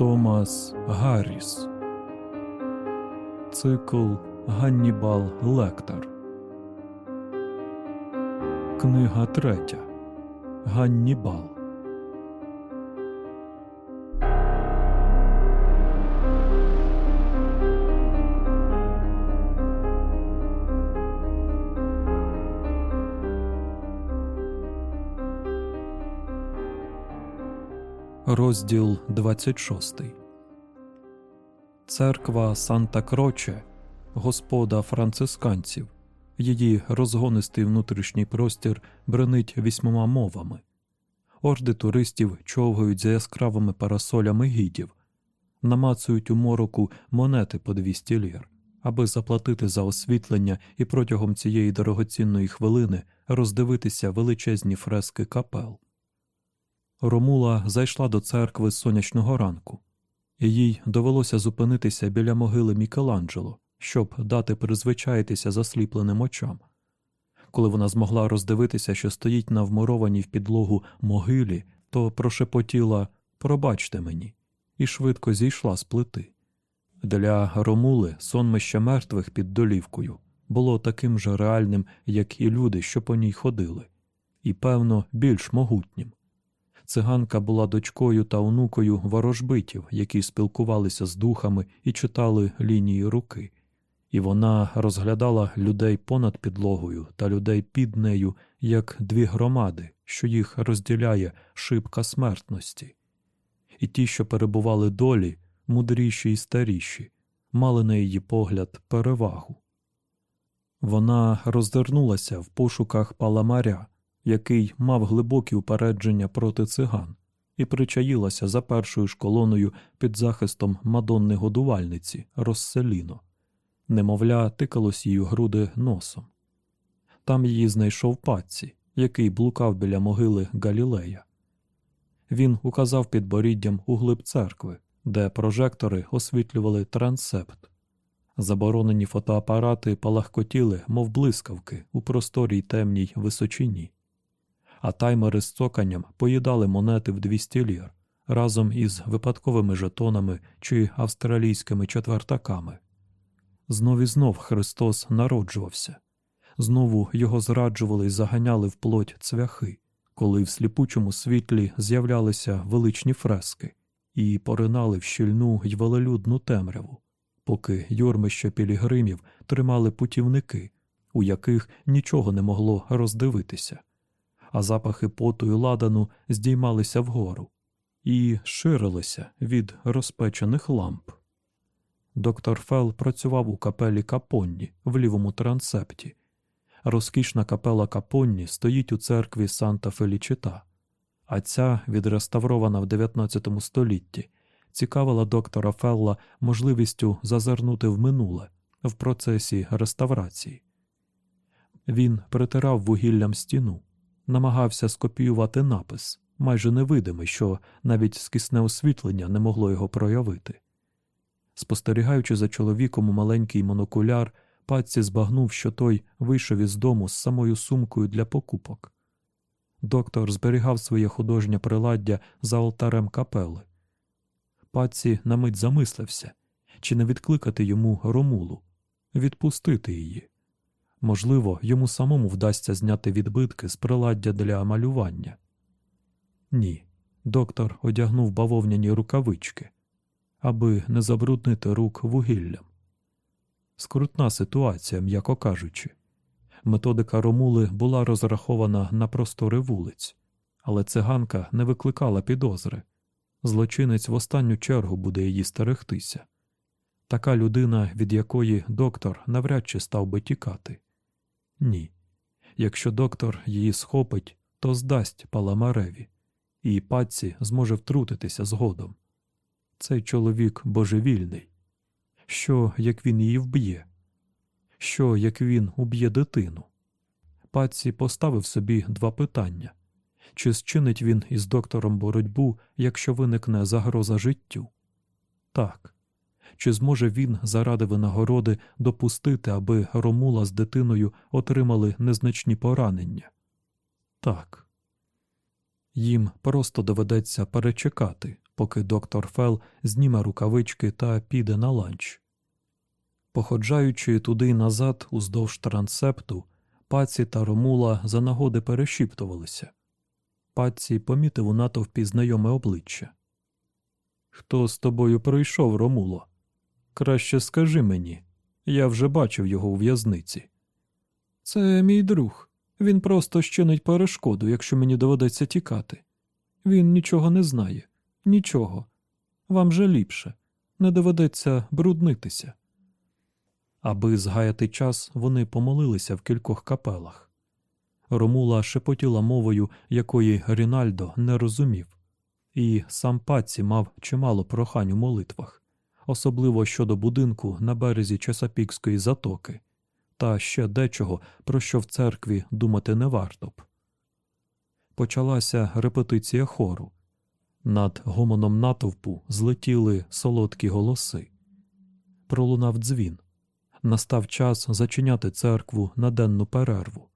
Томас Гарріс. Цикл Ганнібал Лектор. Книга третя. Ганнібал. Розділ 26 Церква Санта Кроче, господа францисканців, її розгонистий внутрішній простір бренить вісьмома мовами. Орди туристів човгають за яскравими парасолями гідів, намацують у мороку монети по 200 лір, аби заплатити за освітлення і протягом цієї дорогоцінної хвилини роздивитися величезні фрески капел. Ромула зайшла до церкви з сонячного ранку, і їй довелося зупинитися біля могили Мікеланджело, щоб дати призвичаїтися засліпленим очам. Коли вона змогла роздивитися, що стоїть на вмурованій в підлогу могилі, то прошепотіла Пробачте мені, і швидко зійшла з плити. Для Ромули сонмище мертвих під долівкою було таким же реальним, як і люди, що по ній ходили, і, певно, більш могутнім. Циганка була дочкою та онукою ворожбитів, які спілкувалися з духами і читали лінії руки, і вона розглядала людей понад підлогою та людей під нею як дві громади, що їх розділяє шибка смертності. І ті, що перебували долі, мудріші і старіші, мали на її погляд перевагу. Вона роздернулася в пошуках паламаря який мав глибокі упередження проти циган, і причаїлася за першою ж колоною під захистом мадонни годувальниці Розселіно. Немовля, тикалось її груди носом. Там її знайшов паці, який блукав біля могили Галілея. Він указав підборіддям у глиб церкви, де прожектори освітлювали трансепт. Заборонені фотоапарати палахкотіли, мов блискавки, у просторій темній височині а таймери з цоканням поїдали монети в 200 лір разом із випадковими жетонами чи австралійськими четвертаками. Знов і знов Христос народжувався, знову його зраджували і заганяли в плоть цвяхи, коли в сліпучому світлі з'являлися величні фрески і поринали в щільну й велелюдну темряву, поки юрмище пілігримів тримали путівники, у яких нічого не могло роздивитися а запахи поту і ладану здіймалися вгору і ширилися від розпечених ламп. Доктор Фел працював у капелі Капонні в лівому трансепті. Розкішна капела Капонні стоїть у церкві Санта Фелічита, а ця, відреставрована в 19 столітті, цікавила доктора Фелла можливістю зазирнути в минуле в процесі реставрації. Він притирав вугіллям стіну, намагався скопіювати напис, майже невидимий, що навіть скисне освітлення не могло його проявити. Спостерігаючи за чоловіком у маленький монокуляр, паці збагнув, що той вийшов із дому з самою сумкою для покупок. Доктор зберігав своє художнє приладдя за алтарем капели. Паці на мить замислився, чи не відкликати йому ромулу, відпустити її. Можливо, йому самому вдасться зняти відбитки з приладдя для малювання. Ні, доктор одягнув бавовняні рукавички, аби не забруднити рук вугіллям. Скрутна ситуація, м'яко кажучи. Методика Ромули була розрахована на простори вулиць, але циганка не викликала підозри. Злочинець в останню чергу буде її стерегтися. Така людина, від якої доктор навряд чи став би тікати. Ні. Якщо доктор її схопить, то здасть паламареві, і паці зможе втрутитися згодом. Цей чоловік божевільний. Що, як він її вб'є? Що, як він уб'є дитину? Паці поставив собі два питання чи зчинить він із доктором боротьбу, якщо виникне загроза життю? Так чи зможе він заради винагороди допустити, аби Ромула з дитиною отримали незначні поранення? Так. Їм просто доведеться перечекати, поки доктор Фел зніме рукавички та піде на ланч. Походжаючи туди й назад уздовж трансепту, паці та Ромула за нагоди перешіптувалися. Паці помітив у натовпі знайоме обличчя. Хто з тобою пройшов, Ромуло? Краще скажи мені. Я вже бачив його у в'язниці. Це мій друг. Він просто щинить перешкоду, якщо мені доведеться тікати. Він нічого не знає, нічого. Вам же ліпше, не доведеться бруднитися. Аби згаяти час, вони помолилися в кількох капелах. Ромула шепотіла мовою, якої Рінальдо не розумів, і сам паці мав чимало прохань у молитвах, особливо щодо будинку на березі Чесапікської затоки, та ще дечого, про що в церкві думати не варто б. Почалася репетиція хору. Над гомоном натовпу злетіли солодкі голоси. Пролунав дзвін. Настав час зачиняти церкву на денну перерву.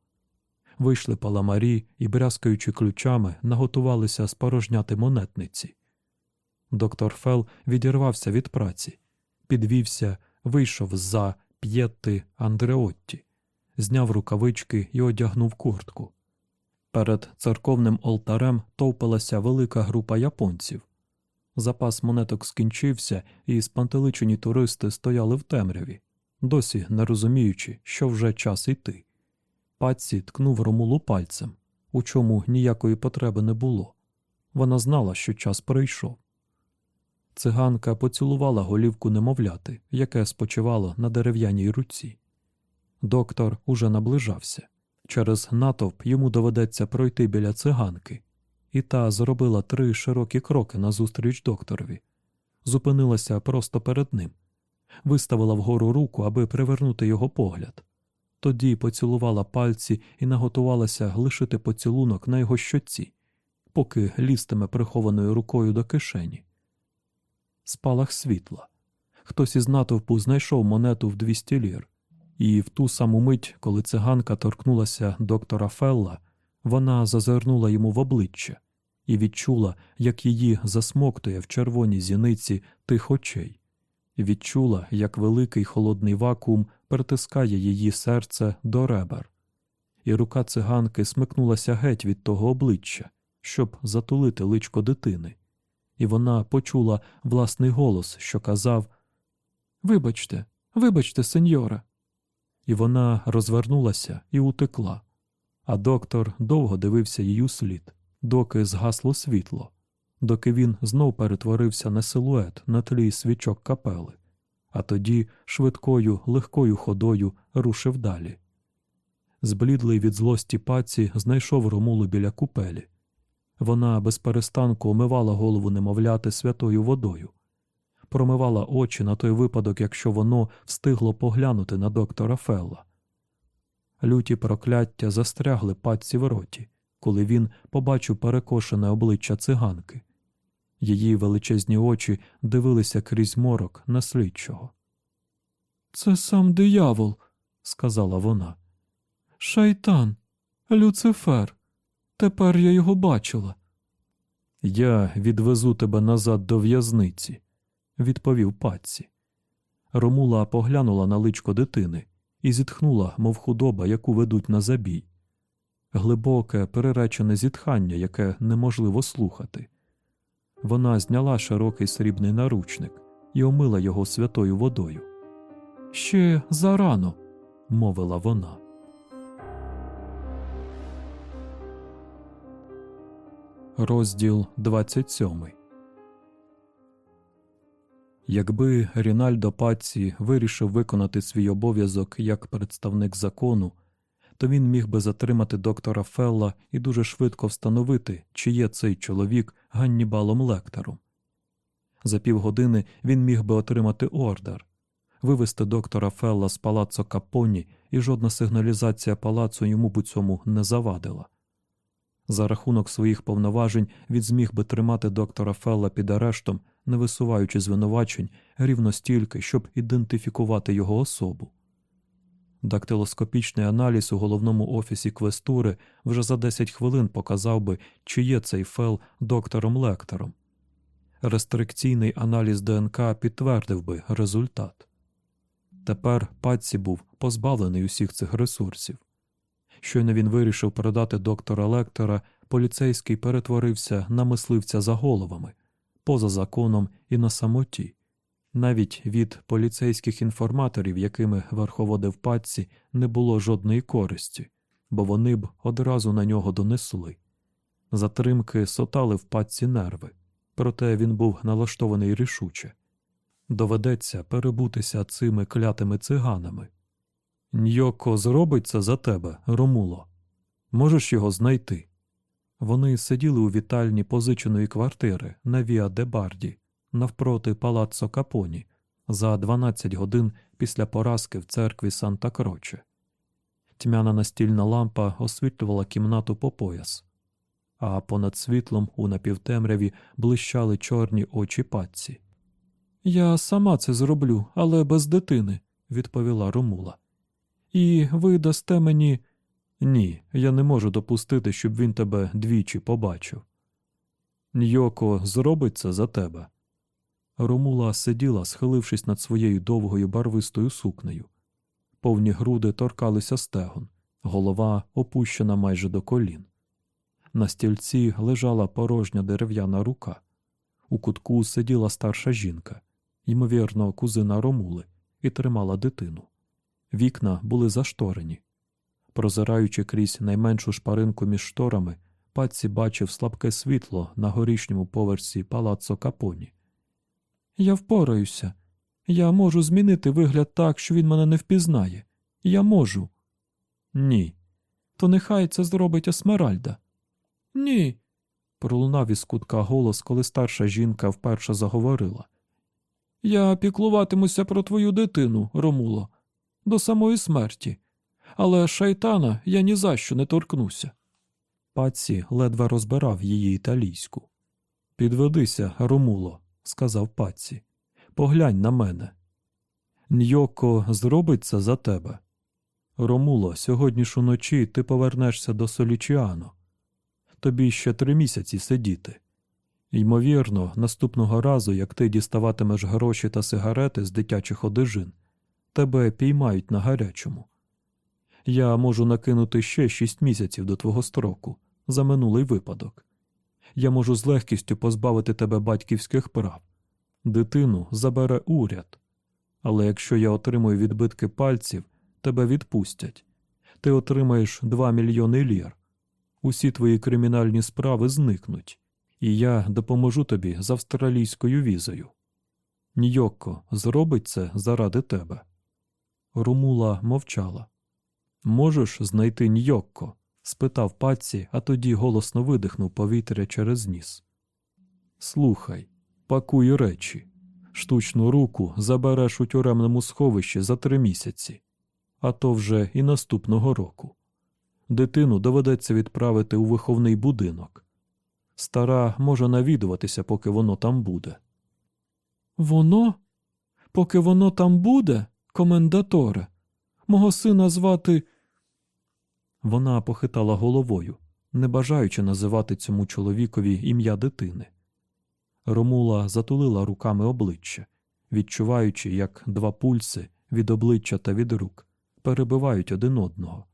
Вийшли паламарі і, брязкаючи ключами, наготувалися спорожняти монетниці. Доктор Фел відірвався від праці, підвівся, вийшов за п'єтти Андреотті, зняв рукавички і одягнув куртку. Перед церковним олтарем товпилася велика група японців. Запас монеток скінчився, і спантеличені туристи стояли в темряві, досі не розуміючи, що вже час йти. Патсі ткнув Ромулу пальцем, у чому ніякої потреби не було. Вона знала, що час прийшов. Циганка поцілувала голівку немовляти, яке спочивало на дерев'яній руці. Доктор уже наближався. Через натовп йому доведеться пройти біля циганки, і та зробила три широкі кроки назустріч докторові, зупинилася просто перед ним, виставила вгору руку, аби привернути його погляд. Тоді поцілувала пальці і наготувалася лишити поцілунок на його щоці, поки лістиме прихованою рукою до кишені. Спалах світла. Хтось із натовпу знайшов монету в 200 лір. І в ту саму мить, коли циганка торкнулася доктора Фелла, вона зазирнула йому в обличчя і відчула, як її засмоктує в червоній зіниці тих очей, відчула, як великий холодний вакуум притискає її серце до ребер, і рука циганки смикнулася геть від того обличчя, щоб затулити личко дитини, і вона почула власний голос, що казав Вибачте, вибачте, сеньора і вона розвернулася і утекла, а доктор довго дивився її слід, доки згасло світло, доки він знов перетворився на силует на тлі свічок капели, а тоді швидкою, легкою ходою рушив далі. Зблідлий від злості паці знайшов Ромулу біля купелі. Вона без перестанку омивала голову немовляти святою водою промивала очі на той випадок, якщо воно встигло поглянути на доктора Фелла. Люті прокляття застрягли патці в роті, коли він побачив перекошене обличчя циганки. Її величезні очі дивилися крізь морок на слідчого. Це сам диявол, сказала вона. Шайтан, Люцифер. Тепер я його бачила. Я відвезу тебе назад до в'язниці, відповів паці. Ромула поглянула на личко дитини і зітхнула, мов худоба, яку ведуть на забій. Глибоке, переречене зітхання, яке неможливо слухати. Вона зняла широкий срібний наручник і омила його святою водою. Ще зарано, мовила вона. Розділ двадцять сьомий Якби Рінальдо Паці вирішив виконати свій обов'язок як представник закону, то він міг би затримати доктора Фелла і дуже швидко встановити, чи є цей чоловік Ганнібалом Лектором. За півгодини він міг би отримати ордер, вивести доктора Фелла з палаццо Капоні, і жодна сигналізація палацу йому у цьому не завадила. За рахунок своїх повноважень він зміг би тримати доктора Фелла під арештом не висуваючи звинувачень рівно стільки, щоб ідентифікувати його особу. Дактилоскопічний аналіз у головному офісі квестури вже за 10 хвилин показав би, чи є цей фел доктором лектором. Рестрикційний аналіз ДНК підтвердив би результат. Тепер Патсі був позбавлений усіх цих ресурсів. Щойно він вирішив передати доктора Лектора, поліцейський перетворився на мисливця за головами, поза законом і на самоті. Навіть від поліцейських інформаторів, якими верховодив Патсі, не було жодної користі, бо вони б одразу на нього донесли. Затримки сотали в Патсі нерви, проте він був налаштований рішуче. Доведеться перебутися цими клятими циганами. Ньоко зробить це за тебе, Ромуло. Можеш його знайти. Вони сиділи у вітальні позиченої квартири на Віа де Барді, навпроти палаццо Капоні, за 12 годин після поразки в церкві Санта Кроче. Тьмяна настільна лампа освітлювала кімнату по пояс, а понад світлом у напівтемряві блищали чорні очі патці. Я сама це зроблю, але без дитини, відповіла Ромула. І ви дасте мені. Ні, я не можу допустити, щоб він тебе двічі побачив. Ньоко зробить це за тебе. Ромула сиділа, схилившись над своєю довгою барвистою сукнею. Повні груди торкалися стегон, голова опущена майже до колін. На стільці лежала порожня дерев'яна рука. У кутку сиділа старша жінка, ймовірно, кузина Ромули, і тримала дитину. Вікна були зашторені. Прозираючи крізь найменшу шпаринку між шторами, паці бачив слабке світло на горішньому поверсі палаццо Капоні. Я впораюся. Я можу змінити вигляд так, що він мене не впізнає. Я можу. Ні. То нехай це зробить Есмеральда. Ні. пролунав із кутка голос, коли старша жінка вперше заговорила. Я піклуватимуся про твою дитину, Ромуло, до самої смерті, але шайтана я ні за що не торкнуся. Паці ледве розбирав її італійську. Підведися, Ромуло, сказав Паці. Поглянь на мене. Ньоко зробить це за тебе. Ромуло, сьогодні ж уночі ти повернешся до Солічіано. Тобі ще три місяці сидіти. Ймовірно, наступного разу, як ти діставатимеш гроші та сигарети з дитячих одежин, тебе піймають на гарячому. Я можу накинути ще шість місяців до твого строку за минулий випадок. Я можу з легкістю позбавити тебе батьківських прав. Дитину забере уряд. Але якщо я отримую відбитки пальців, тебе відпустять. Ти отримаєш 2 мільйони лір. Усі твої кримінальні справи зникнуть, і я допоможу тобі з австралійською візою. Ньокко зробить це заради тебе. Румула мовчала. Можеш знайти Ньокко? спитав паці, а тоді голосно видихнув повітря через ніс. Слухай, пакуй речі. Штучну руку забереш у тюремному сховищі за три місяці, а то вже і наступного року. Дитину доведеться відправити у виховний будинок. Стара може навідуватися, поки воно там буде. Воно? Поки воно там буде, комендаторе, мого сина звати. Вона похитала головою, не бажаючи називати цьому чоловікові ім'я дитини. Ромула затулила руками обличчя, відчуваючи, як два пульси від обличчя та від рук перебивають один одного,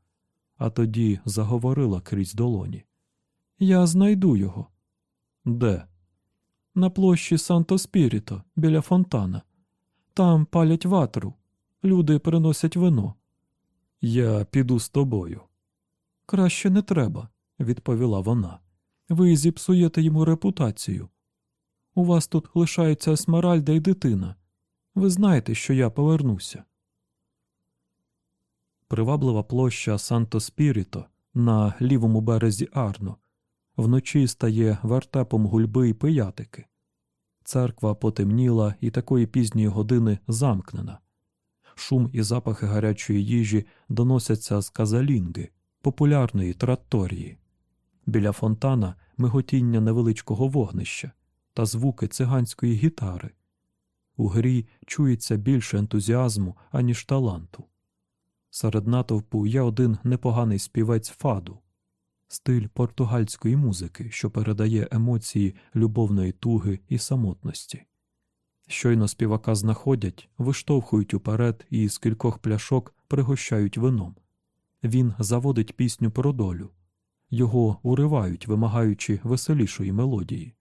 а тоді заговорила крізь долоні. Я знайду його. Де? На площі Санто Спіріто, біля фонтана. Там палять ватру. Люди приносять вино. Я піду з тобою. Краще не треба, відповіла вона. Ви зіпсуєте йому репутацію. У вас тут лишаються Есмеральда і дитина. Ви знаєте, що я повернуся. Приваблива площа Санто Спіріто на лівому березі Арно вночі стає вертепом гульби й пиятики. Церква потемніла і такої пізньої години замкнена. Шум і запахи гарячої їжі доносяться з казалінги, популярної тратторії. Біля фонтана миготіння невеличкого вогнища та звуки циганської гітари. У грі чується більше ентузіазму, аніж таланту. Серед натовпу є один непоганий співець фаду. стиль португальської музики, що передає емоції любовної туги і самотності. Щойно співака знаходять, виштовхують уперед і з кількох пляшок пригощають вином. Він заводить пісню про долю, його уривають, вимагаючи веселішої мелодії.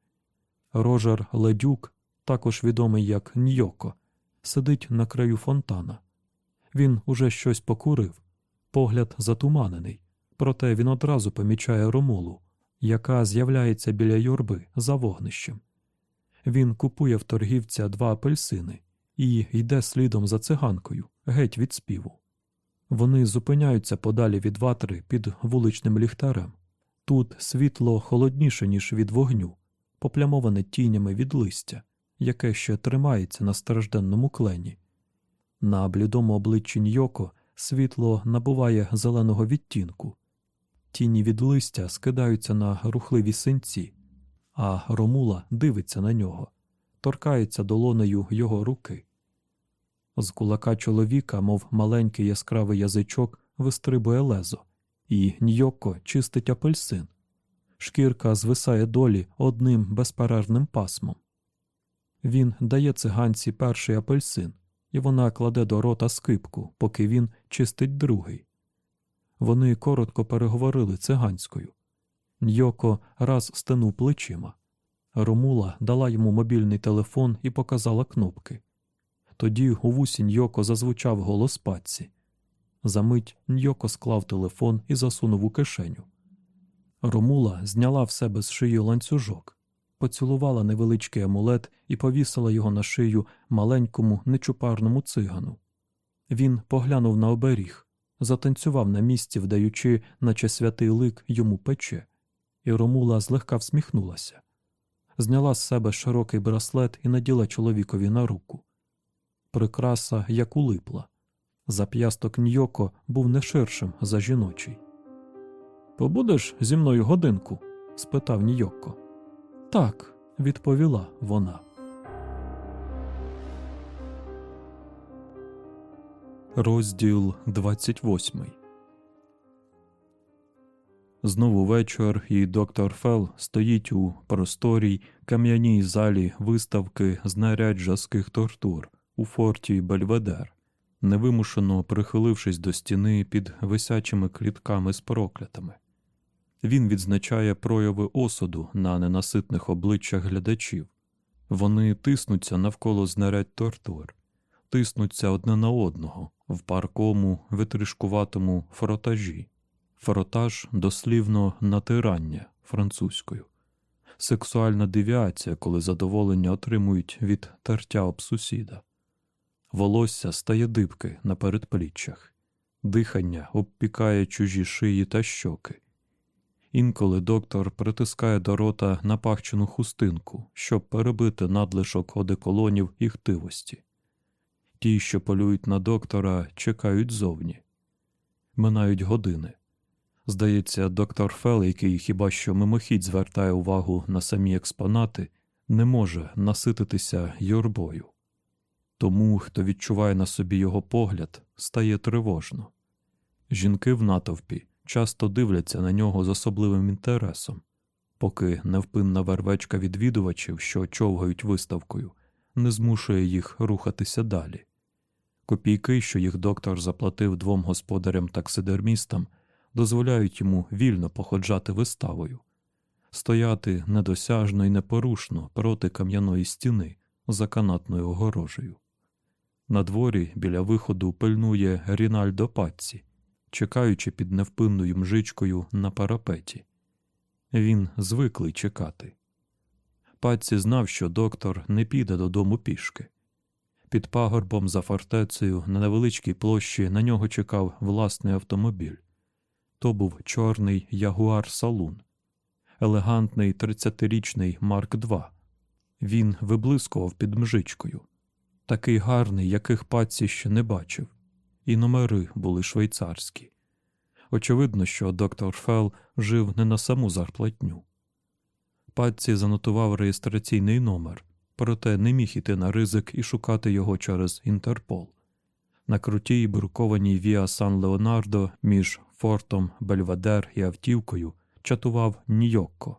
Рожер Ледюк, також відомий як Ньоко, сидить на краю фонтана. Він уже щось покурив, погляд затуманений, проте він одразу помічає Ромулу, яка з'являється біля юрби за вогнищем. Він купує в торгівця два апельсини і йде слідом за циганкою, геть від співу. Вони зупиняються подалі від ватри під вуличним ліхтарем. Тут світло холодніше, ніж від вогню, поплямоване тінями від листя, яке ще тримається на стражденному клені. На блідому обличчі Ньоко світло набуває зеленого відтінку. Тіні від листя скидаються на рухливі синці, а Ромула дивиться на нього, торкається долонею його руки. З кулака чоловіка, мов маленький яскравий язичок, вистрибує лезо, і Ньоко чистить апельсин. Шкірка звисає долі одним безперервним пасмом. Він дає циганці перший апельсин, і вона кладе до рота скипку, поки він чистить другий. Вони коротко переговорили циганською. Ньоко раз стенув плечима. Ромула дала йому мобільний телефон і показала кнопки. Тоді у вусі Ньоко зазвучав голос паці. Замить Ньоко склав телефон і засунув у кишеню. Ромула зняла в себе з шиї ланцюжок, поцілувала невеличкий амулет і повісила його на шию маленькому нечупарному цигану. Він поглянув на оберіг, затанцював на місці, вдаючи, наче святий лик йому пече, і Ромула злегка всміхнулася. Зняла з себе широкий браслет і наділа чоловікові на руку. Прикраса як улипла. Зап'ясток Ньоко був не ширшим за жіночий. Побудеш зі мною годинку? спитав Ньоко. Так, відповіла вона. Розділ 28 Знову вечір, і доктор Фел стоїть у просторій кам'яній залі виставки знарядь жорстких тортур у форті Бельведер, невимушено прихилившись до стіни під висячими клітками з проклятами. Він відзначає прояви осуду на ненаситних обличчях глядачів. Вони тиснуться навколо знарядь тортур, тиснуться одне на одного в паркому витришкуватому фротажі. Фротаж дослівно натирання французькою, сексуальна девіація, коли задоволення отримують від тертя об сусіда. Волосся стає дибки на передпліччях, дихання обпікає чужі шиї та щоки. Інколи доктор притискає до рота напахчену хустинку, щоб перебити надлишок одеколонів і хтивості. Ті, що полюють на доктора, чекають зовні. Минають години. Здається, доктор Фел, який хіба що мимохідь звертає увагу на самі експонати, не може насититися юрбою. Тому, хто відчуває на собі його погляд, стає тривожно. Жінки в натовпі часто дивляться на нього з особливим інтересом, поки невпинна вервечка відвідувачів, що човгають виставкою, не змушує їх рухатися далі. Копійки, що їх доктор заплатив двом господарям таксидермістам, дозволяють йому вільно походжати виставою, стояти недосяжно і непорушно проти кам'яної стіни за канатною огорожею. На дворі біля виходу пильнує Рінальдо Патці, чекаючи під невпинною мжичкою на парапеті. Він звиклий чекати. Патці знав, що доктор не піде додому пішки. Під пагорбом за фортецею на невеличкій площі на нього чекав власний автомобіль. То був чорний ягуар Салун, елегантний 30-річний Марк II. Він виблискував під мжичкою, такий гарний, яких паці ще не бачив, і номери були швейцарські. Очевидно, що доктор Фел жив не на саму зарплатню. Патці занотував реєстраційний номер, проте не міг іти на ризик і шукати його через Інтерпол. На крутій брукованій Віа Сан Леонардо між фортом Бельведер і автівкою чатував Ньокко.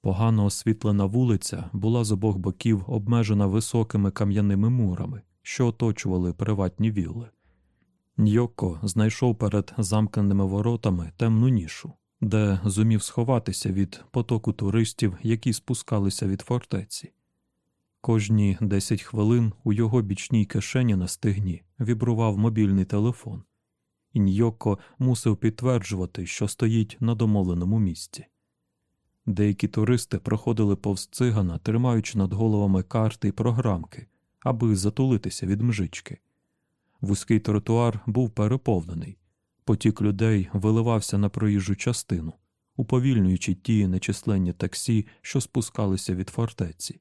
Погано освітлена вулиця була з обох боків обмежена високими кам'яними мурами, що оточували приватні вілли. Ньокко знайшов перед замкненими воротами темну нішу, де зумів сховатися від потоку туристів, які спускалися від фортеці. Кожні 10 хвилин у його бічній кишені на стегні вібрував мобільний телефон, і мусив підтверджувати, що стоїть на домовленому місці. Деякі туристи проходили повз цигана, тримаючи над головами карти й програмки, аби затулитися від мжички. Вузький тротуар був переповнений, потік людей виливався на проїжджу частину, уповільнюючи ті нечисленні таксі, що спускалися від фортеці.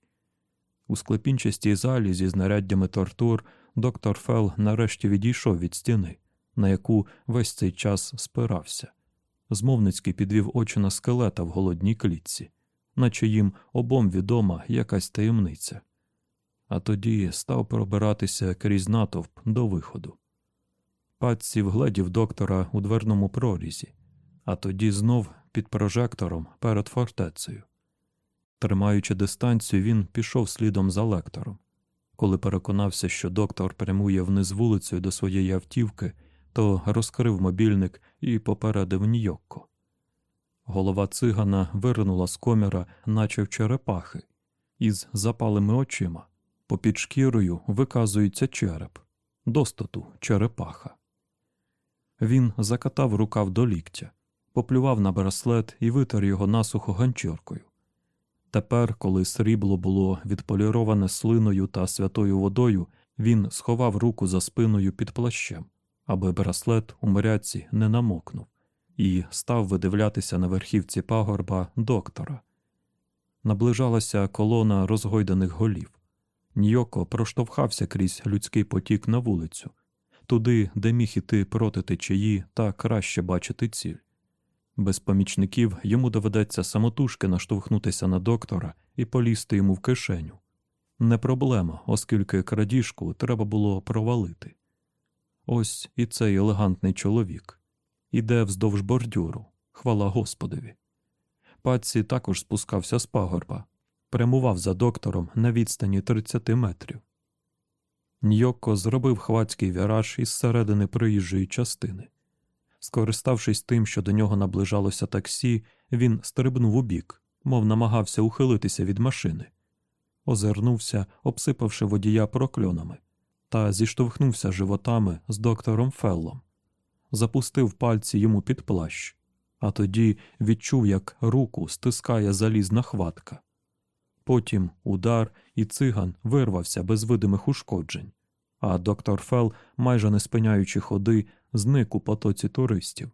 У склепінчастій залі зі знаряддями тортур доктор Фел нарешті відійшов від стіни, на яку весь цей час спирався. Змовницький підвів очі на скелета в голодній клітці, наче їм обом відома якась таємниця. А тоді став пробиратися крізь натовп до виходу. Патці вгледів доктора у дверному прорізі, а тоді знов під прожектором перед фортецею. Тримаючи дистанцію, він пішов слідом за лектором. Коли переконався, що доктор прямує вниз вулицею до своєї автівки, то розкрив мобільник і попередив Ньокко. Голова цигана вирнула з коміра, наче в черепахи, із запалими очима. Попід шкірою виказується череп, достату черепаха. Він закатав рукав до ліктя, поплював на браслет і витер його насухо ганчіркою. Тепер, коли срібло було відполіроване слиною та святою водою, він сховав руку за спиною під плащем, аби браслет у моряці не намокнув, і став видивлятися на верхівці пагорба доктора. Наближалася колона розгойданих голів. Ньоко проштовхався крізь людський потік на вулицю, туди, де міг іти проти течії та краще бачити ціль. Без помічників йому доведеться самотужки наштовхнутися на доктора і полізти йому в кишеню. Не проблема, оскільки крадіжку треба було провалити. Ось і цей елегантний чоловік іде вздовж бордюру, хвала Господові. Паці також спускався з пагорба, прямував за доктором на відстані 30 метрів. Ньокко зробив хвацький віраж із середини проїжджої частини. Скориставшись тим, що до нього наближалося таксі, він стрибнув у бік, мов намагався ухилитися від машини. Озирнувся, обсипавши водія прокльонами, та зіштовхнувся животами з доктором Феллом, запустив пальці йому під плащ, а тоді відчув, як руку стискає залізна хватка. Потім удар, і циган вирвався без видимих ушкоджень, а доктор Фел, майже не спиняючи ходи, зник у потоці туристів,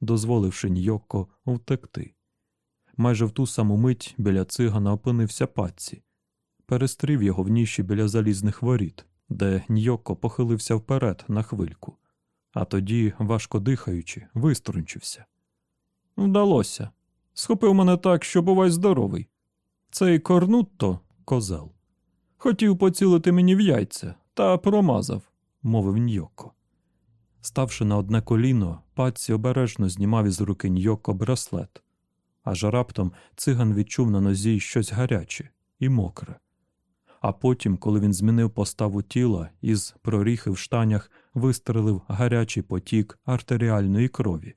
дозволивши Ньокко втекти. Майже в ту саму мить біля цигана опинився патці, перестрів його в ніші біля залізних воріт, де Ньокко похилився вперед на хвильку, а тоді, важко дихаючи, виструнчився. Вдалося. Схопив мене так, що бувай здоровий. Цей корнутто козел. Хотів поцілити мені в яйця, та промазав, мовив Ньокко. Ставши на одне коліно, паці обережно знімав із руки Ньокко браслет, аж раптом циган відчув на нозі щось гаряче і мокре. А потім, коли він змінив поставу тіла, із проріхи в штанях вистрелив гарячий потік артеріальної крові,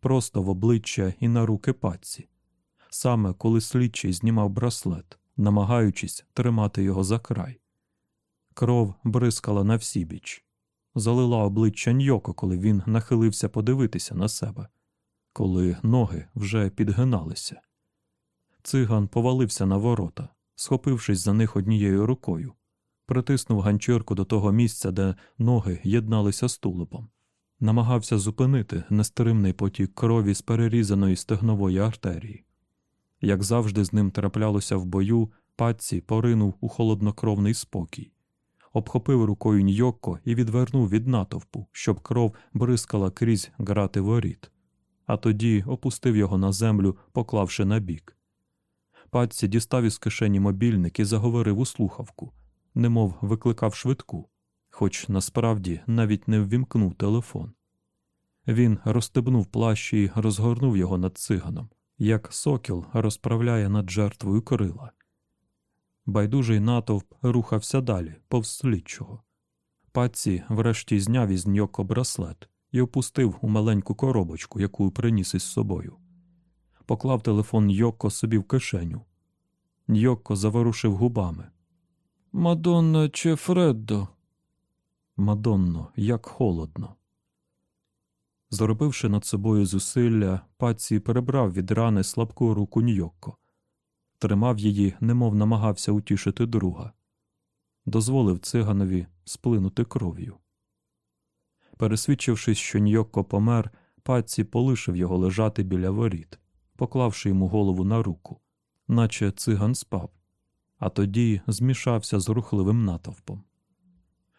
просто в обличчя і на руки паці, саме коли слідчий знімав браслет, намагаючись тримати його за край. Кров бризкала на всі залила обличчя Ньоко, коли він нахилився подивитися на себе, коли ноги вже підгиналися. Циган повалився на ворота, схопившись за них однією рукою, притиснув ганчірку до того місця, де ноги єдналися з тулубом, намагався зупинити нестримний потік крові з перерізаної стегнової артерії. Як завжди з ним траплялося в бою, патці поринув у холоднокровний спокій обхопив рукою Ньокко і відвернув від натовпу, щоб кров бризкала крізь грати воріт, а тоді опустив його на землю, поклавши на бік. Патці дістав із кишені мобільник і заговорив у слухавку, немов викликав швидку, хоч насправді навіть не ввімкнув телефон. Він розстебнув плащ і розгорнув його над циганом, як сокіл розправляє над жертвою крила. Байдужий натовп рухався далі, повз слідчого. Паці врешті зняв із ньоко браслет і опустив у маленьку коробочку, яку приніс із собою. Поклав телефон Ньоко собі в кишеню. Ньоко заворушив губами. Мадонна чи Фреддо? Мадонно, як холодно. Зробивши над собою зусилля, паці перебрав від рани слабку руку Ньоко, тримав її, немов намагався утішити друга, дозволив циганові сплинути кров'ю. Пересвідчившись, що Ньоко помер, паці полишив його лежати біля воріт, поклавши йому голову на руку, наче циган спав, а тоді змішався з рухливим натовпом.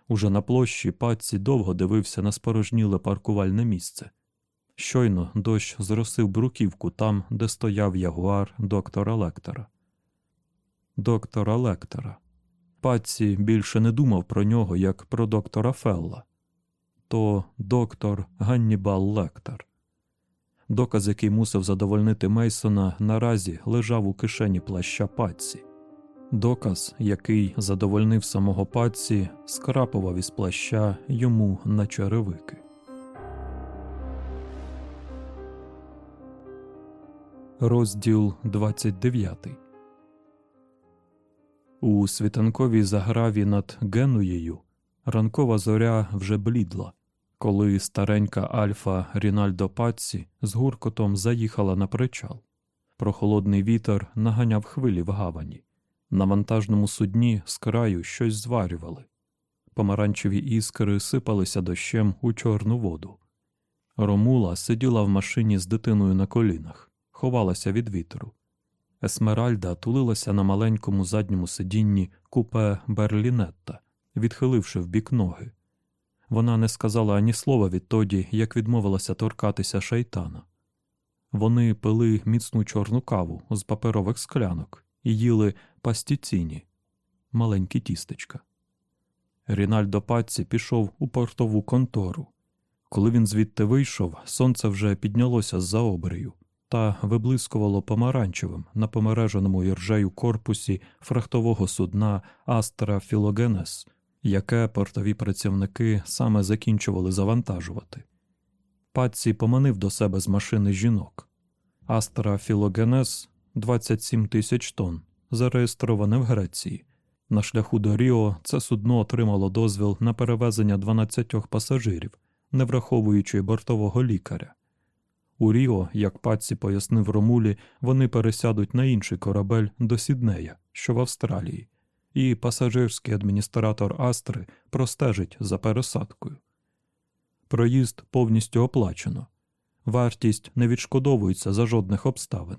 Уже на площі паці довго дивився на спорожніле паркувальне місце. Щойно дощ зросив бруківку там, де стояв ягуар доктора Лектора. Доктора Лектора. Паці більше не думав про нього як про доктора Фелла. То доктор Ганнібал Лектор. Доказ, який мусив задовольнити Мейсона, наразі лежав у кишені плаща паці. Доказ, який задовольнив самого паці, скрапував із плаща йому на черевики. Розділ 29 У світанковій заграві над Генуєю ранкова зоря вже блідла, коли старенька Альфа Рінальдо Паці з гуркотом заїхала на причал. Прохолодний вітер наганяв хвилі в гавані. На вантажному судні з краю щось зварювали. Помаранчеві іскри сипалися дощем у чорну воду. Ромула сиділа в машині з дитиною на колінах, ховалася від вітру. Есмеральда тулилася на маленькому задньому сидінні купе Берлінетта, відхиливши в бік ноги. Вона не сказала ані слова відтоді, як відмовилася торкатися шайтана. Вони пили міцну чорну каву з паперових склянок і їли пастіціні, маленькі тістечка. Рінальдо Паці пішов у портову контору. Коли він звідти вийшов, сонце вже піднялося з за обрію та виблискувало помаранчевим на помереженому іржею корпусі фрахтового судна Астра Філогенес, яке портові працівники саме закінчували завантажувати. Паці поманив до себе з машини жінок. Астра Філогенес 27 тисяч тонн, зареєстроване в Греції. На шляху до Ріо це судно отримало дозвіл на перевезення 12 пасажирів, не враховуючи бортового лікаря. У Ріо, як паці пояснив Ромулі, вони пересядуть на інший корабель до Сіднея, що в Австралії, і пасажирський адміністратор Астри простежить за пересадкою. Проїзд повністю оплачено, вартість не відшкодовується за жодних обставин.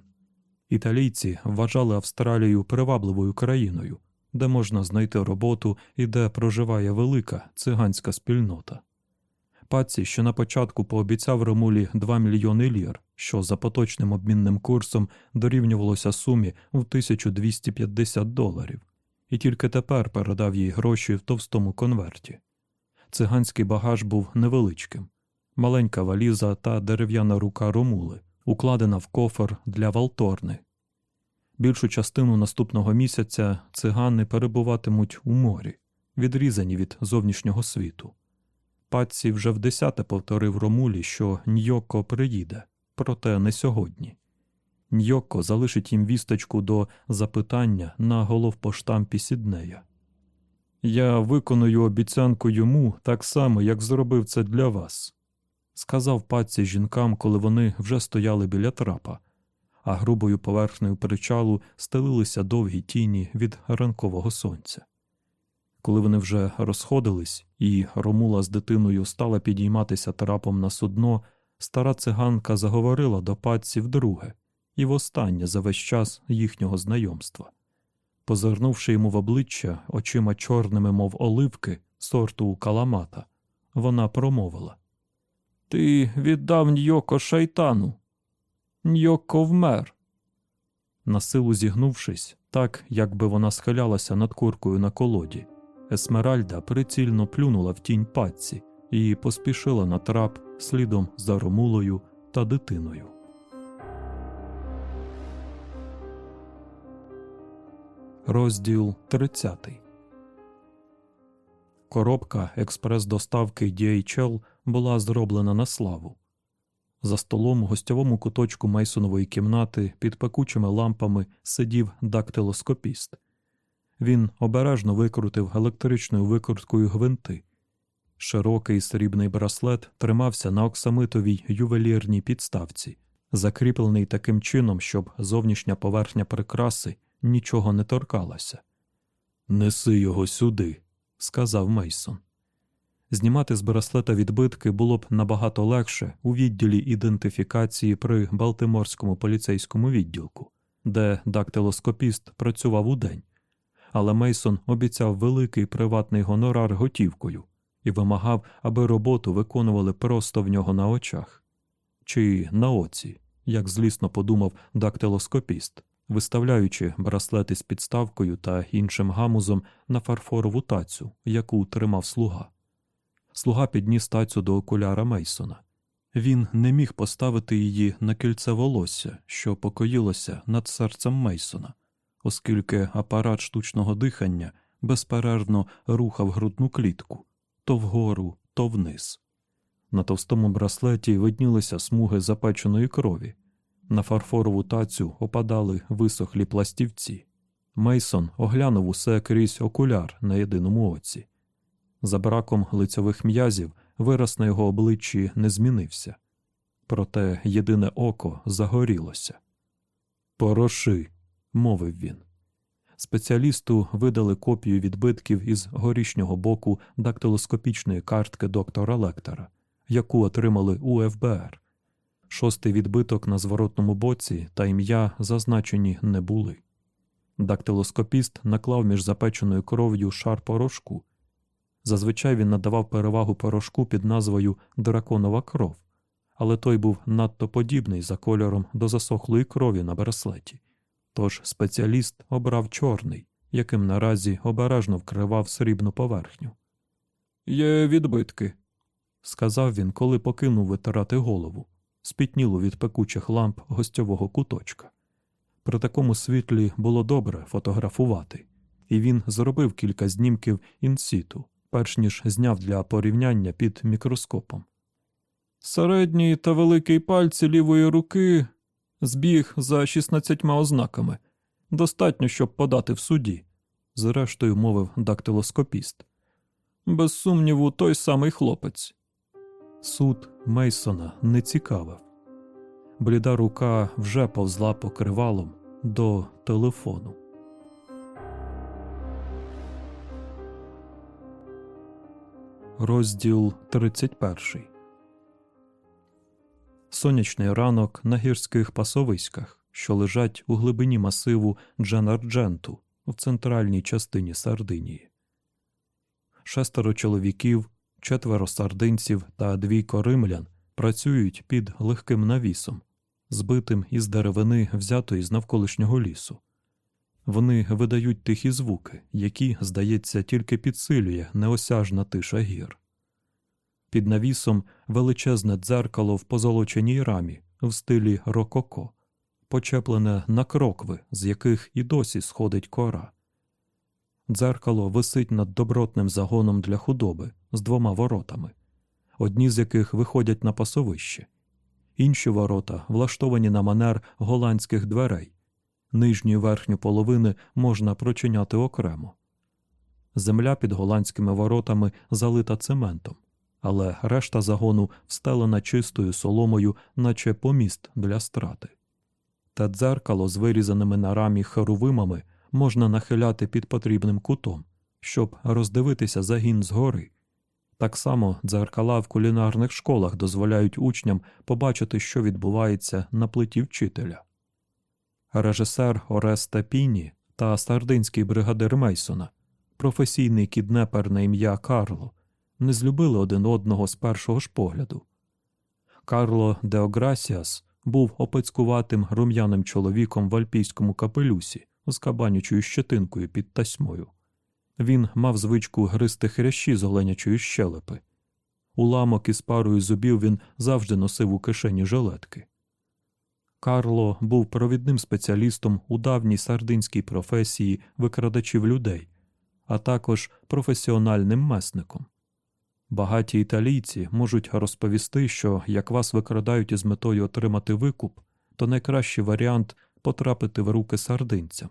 Італійці вважали Австралію привабливою країною, де можна знайти роботу і де проживає велика циганська спільнота. Паці, що на початку пообіцяв Ромулі 2 мільйони лір, що за поточним обмінним курсом дорівнювалося сумі в 1250 доларів, і тільки тепер передав їй гроші в товстому конверті. Циганський багаж був невеличким, маленька валіза та дерев'яна рука Ромули, укладена в кофер для Валторни. Більшу частину наступного місяця цигани перебуватимуть у морі, відрізані від зовнішнього світу. Патці вже вдесяте повторив Ромулі, що Ньоко приїде, проте не сьогодні. Ньоко залишить їм вісточку до запитання на головпоштампі Сіднея. Я виконую обіцянку йому так само, як зробив це для вас, сказав паці жінкам, коли вони вже стояли біля трапа, а грубою поверхнею причалу стелилися довгі тіні від ранкового сонця. Коли вони вже розходились, і Ромула з дитиною стала підійматися трапом на судно, стара циганка заговорила до паці вдруге і востаннє за весь час їхнього знайомства. Позирнувши йому в обличчя очима чорними, мов оливки, сорту каламата, вона промовила Ти віддав Ньоко шайтану. Ньоко вмер. Насилу зігнувшись, так, якби вона схилялася над куркою на колоді. Есмеральда прицільно плюнула в тінь паці і поспішила на трап слідом за Ромулою та дитиною. Розділ 30 Коробка експрес-доставки DHL була зроблена на славу. За столом у гостьовому куточку Мейсонової кімнати під пекучими лампами сидів дактилоскопіст. Він обережно викрутив електричною викруткою гвинти. Широкий срібний браслет тримався на оксамитовій ювелірній підставці, закріплений таким чином, щоб зовнішня поверхня прикраси нічого не торкалася. Неси його сюди, сказав Мейсон. Знімати з браслета відбитки було б набагато легше у відділі ідентифікації при Балтиморському поліцейському відділку, де дактилоскопіст працював удень. Але Мейсон обіцяв великий приватний гонорар готівкою і вимагав, аби роботу виконували просто в нього на очах. Чи на оці, як злісно подумав дактилоскопіст, виставляючи браслети з підставкою та іншим гамузом на фарфорову тацю, яку тримав слуга. Слуга підніс тацю до окуляра Мейсона. Він не міг поставити її на кільце волосся, що покоїлося над серцем Мейсона, оскільки апарат штучного дихання безперервно рухав грудну клітку то вгору, то вниз. На товстому браслеті виднілися смуги запеченої крові. На фарфорову тацю опадали висохлі пластівці. Мейсон оглянув усе крізь окуляр на єдиному оці. За браком лицьових м'язів вираз на його обличчі не змінився, проте єдине око загорілося. Пороши, мовив він. Спеціалісту видали копію відбитків із горішнього боку дактилоскопічної картки доктора Лектора, яку отримали у ФБР. Шостий відбиток на зворотному боці та ім'я зазначені не були. Дактилоскопіст наклав між запеченою кров'ю шар порошку. Зазвичай він надавав перевагу порошку під назвою Драконова кров, але той був надто подібний за кольором до засохлої крові на браслеті. Тож спеціаліст обрав чорний, яким наразі обережно вкривав срібну поверхню. Є відбитки, сказав він, коли покинув витирати голову, спітнілу від пекучих ламп гостьового куточка. При такому світлі було добре фотографувати, і він зробив кілька знімків інсіту, перш ніж зняв для порівняння під мікроскопом. Середній та великий пальці лівої руки збіг за 16 ознаками. Достатньо, щоб подати в суді, зрештою мовив дактилоскопіст. Без сумніву, той самий хлопець. Суд Мейсона не цікавив. Бліда рука вже повзла покривалом до телефону. Розділ 31 Сонячний ранок на гірських пасовиськах, що лежать у глибині масиву Джанардженту в центральній частині Сардинії. Шестеро чоловіків, четверо сардинців та двійко римлян працюють під легким навісом, збитим із деревини, взятої з навколишнього лісу. Вони видають тихі звуки, які, здається, тільки підсилює неосяжна тиша гір. Під навісом величезне дзеркало в позолоченій рамі в стилі рококо, почеплене на крокви, з яких і досі сходить кора. Дзеркало висить над добротним загоном для худоби з двома воротами, одні з яких виходять на пасовище, інші ворота влаштовані на манер голландських дверей, нижню і верхню половини можна прочиняти окремо. Земля під голландськими воротами залита цементом але решта загону встелена чистою соломою, наче поміст для страти. Те дзеркало з вирізаними на рамі херувимами можна нахиляти під потрібним кутом, щоб роздивитися загін згори. Так само дзеркала в кулінарних школах дозволяють учням побачити, що відбувається на плиті вчителя. Режисер Ореста Піні та сардинський бригадир Мейсона, професійний кіднепер на ім'я Карло, не злюбили один одного з першого ж погляду. Карло Деограсіас був опецькуватим рум'яним чоловіком в альпійському капелюсі з кабанючою щетинкою під тасьмою. Він мав звичку гристи хрящі з оленячої щелепи. Уламок із парою зубів він завжди носив у кишені жилетки. Карло був провідним спеціалістом у давній сардинській професії викрадачів людей, а також професіональним месником. Багаті італійці можуть розповісти, що як вас викрадають із метою отримати викуп, то найкращий варіант потрапити в руки сардинцям.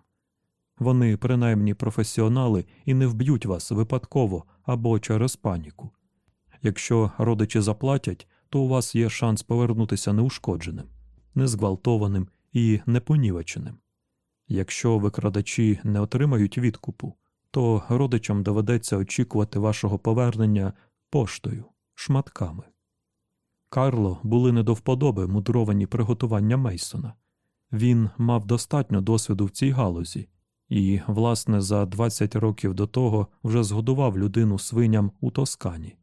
Вони, принаймні, професіонали і не вб'ють вас випадково або через паніку. Якщо родичі заплатять, то у вас є шанс повернутися неушкодженим, незґвалтованим і непонівеченим. Якщо викрадачі не отримають відкупу, то родичам доведеться очікувати вашого повернення поштою, шматками. Карло були не до вподоби мудровані приготування Мейсона. Він мав достатньо досвіду в цій галузі і, власне, за 20 років до того вже згодував людину свиням у Тоскані.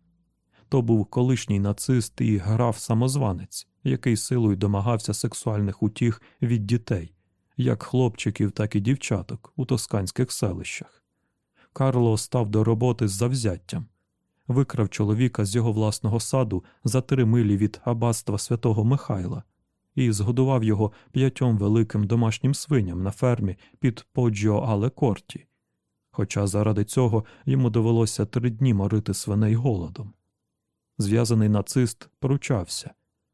То був колишній нацист і граф самозванець, який силою домагався сексуальних утіх від дітей, як хлопчиків, так і дівчаток у тосканських селищах. Карло став до роботи з завзяттям, викрав чоловіка з його власного саду за три милі від аббатства святого Михайла і згодував його п'ятьом великим домашнім свиням на фермі під Поджіо Але Корті, хоча заради цього йому довелося три дні морити свиней голодом. Зв'язаний нацист поручався,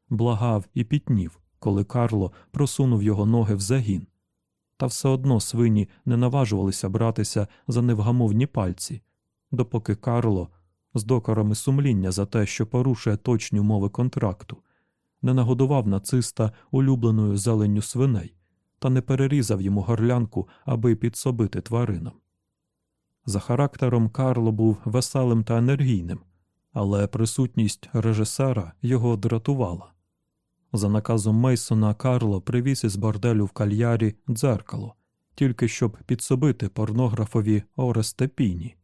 благав і пітнів, коли Карло просунув його ноги в загін. Та все одно свині не наважувалися братися за невгамовні пальці, допоки Карло, з докорами сумління за те, що порушує точні умови контракту, не нагодував нациста улюбленою зеленню свиней та не перерізав йому горлянку, аби підсобити тваринам. За характером Карло був веселим та енергійним, але присутність режисера його дратувала. За наказом Мейсона Карло привіз із борделю в кальярі дзеркало, тільки щоб підсобити порнографові Оресте Піні.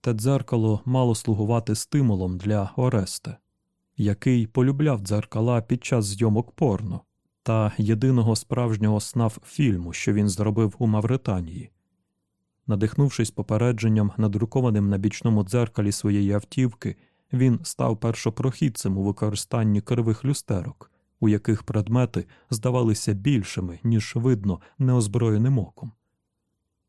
Те дзеркало мало слугувати стимулом для Оресте, який полюбляв дзеркала під час зйомок порно та єдиного справжнього снав фільму, що він зробив у Мавританії. Надихнувшись попередженням, надрукованим на бічному дзеркалі своєї автівки, він став першопрохідцем у використанні кривих люстерок, у яких предмети здавалися більшими, ніж видно неозброєним оком.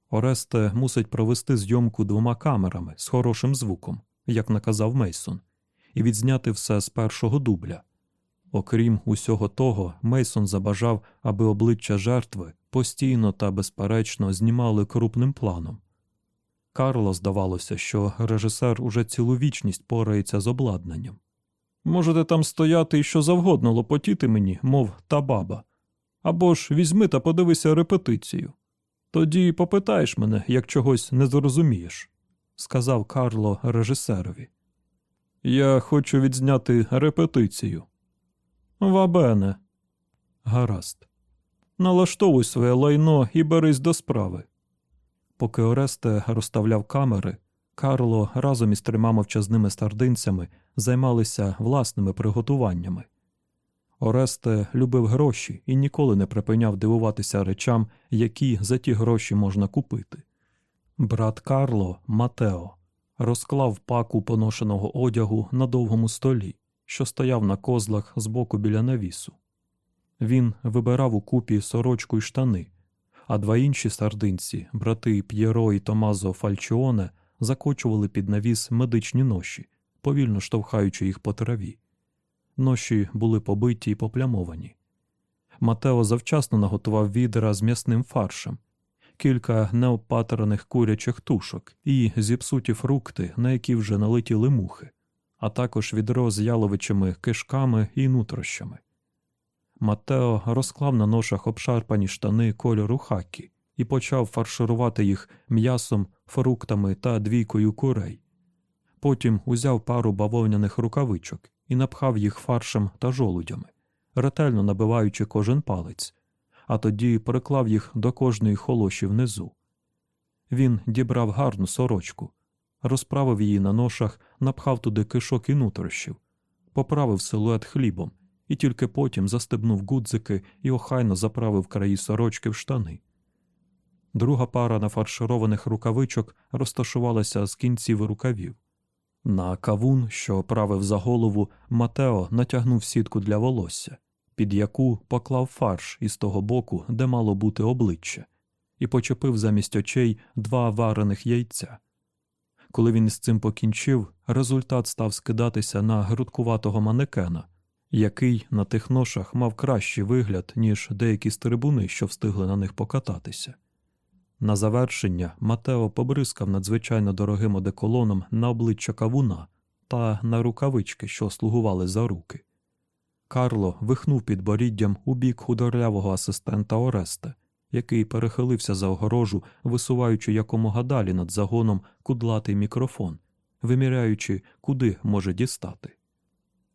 Оресте мусить провести зйомку двома камерами з хорошим звуком, як наказав Мейсон, і відзняти все з першого дубля. Окрім усього того, Мейсон забажав, аби обличчя жертви постійно та безперечно знімали крупним планом. Карло здавалося, що режисер уже цілу вічність порається з обладнанням. Можете там стояти і що завгодно лопотіти мені, мов та баба. Або ж візьми та подивися репетицію. Тоді попитаєш мене, як чогось не зрозумієш, сказав Карло режисерові. Я хочу відзняти репетицію. Вабене. Гаразд. Налаштовуй своє лайно і берись до справи. Поки Оресте розставляв камери, Карло разом із трьома мовчазними стардинцями займалися власними приготуваннями. Оресте любив гроші і ніколи не припиняв дивуватися речам, які за ті гроші можна купити. Брат Карло, Матео, розклав паку поношеного одягу на довгому столі, що стояв на козлах збоку біля навісу. Він вибирав у купі сорочку й штани, а два інші сардинці, брати П'єро і Томазо Фальчіоне, закочували під навіс медичні ноші, повільно штовхаючи їх по траві. Ноші були побиті й поплямовані. Матео завчасно наготував відра з м'ясним фаршем, кілька неопатрених курячих тушок і зіпсуті фрукти, на які вже налетіли мухи, а також відро з яловичими кишками і нутрощами. Матео розклав на ношах обшарпані штани кольору хакі і почав фарширувати їх м'ясом, фруктами та двійкою курей. Потім узяв пару бавовняних рукавичок і напхав їх фаршем та жолудями, ретельно набиваючи кожен палець, а тоді приклав їх до кожної холоші внизу. Він дібрав гарну сорочку, розправив її на ношах, напхав туди кишок і нутрощів, поправив силует хлібом і тільки потім застебнув гудзики і охайно заправив краї сорочки в штани. Друга пара нафаршированих рукавичок розташувалася з кінців рукавів. На кавун, що правив за голову, Матео натягнув сітку для волосся, під яку поклав фарш із того боку, де мало бути обличчя, і почепив замість очей два варених яйця. Коли він із цим покінчив, результат став скидатися на грудкуватого манекена, який на тих ношах мав кращий вигляд, ніж деякі стрибуни, що встигли на них покататися. На завершення Матео побризкав надзвичайно дорогим одеколоном на обличчя кавуна та на рукавички, що слугували за руки. Карло вихнув підборіддям у бік худорлявого асистента Оресте, який перехилився за огорожу, висуваючи якомога далі над загоном кудлатий мікрофон, виміряючи, куди може дістати.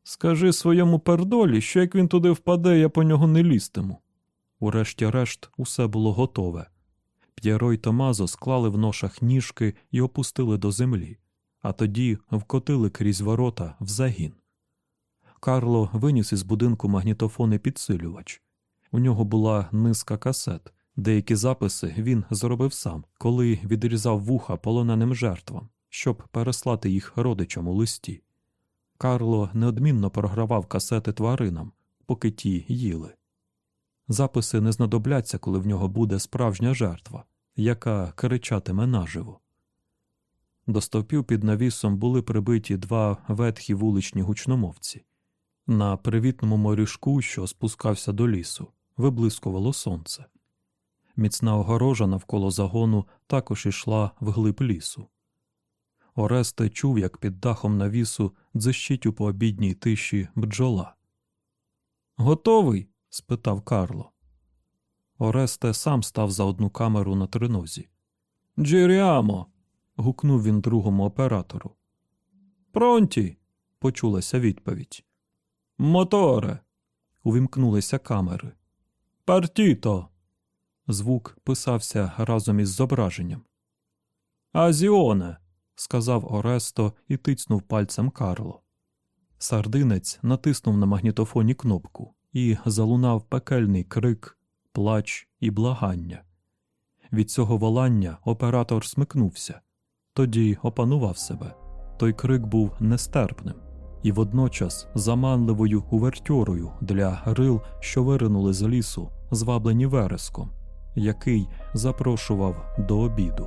Скажи своєму пердолі, що як він туди впаде, я по нього не лістиму. Урешті-решт, усе було готове. П'єро й Томазо склали в ношах ніжки і опустили до землі, а тоді вкотили крізь ворота в загін. Карло виніс із будинку магнітофон і підсилювач. У нього була низка касет. Деякі записи він зробив сам, коли відрізав вуха полоненим жертвам, щоб переслати їх родичам у листі. Карло неодмінно програвав касети тваринам, поки ті їли. Записи не знадобляться, коли в нього буде справжня жертва, яка кричатиме наживо. До стовпів під навісом були прибиті два ветхі вуличні гучномовці. На привітному морішку, що спускався до лісу, виблискувало сонце. Міцна огорожа навколо загону також ішла вглиб лісу. Оресте чув, як під дахом навісу дзищить у пообідній тиші бджола. Готовий? спитав Карло. Оресте сам став за одну камеру на тринозі. Джиріамо. гукнув він другому оператору. Пронті. почулася відповідь. Моторе. увімкнулися камери. Партіто. Звук писався разом із зображенням. Азіоне, сказав Оресто і тицнув пальцем Карло. Сардинець натиснув на магнітофоні кнопку і залунав пекельний крик, плач і благання. Від цього волання оператор смикнувся, тоді опанував себе. Той крик був нестерпним і водночас заманливою увертьорою для рил, що виринули з лісу, зваблені вереском, який запрошував до обіду.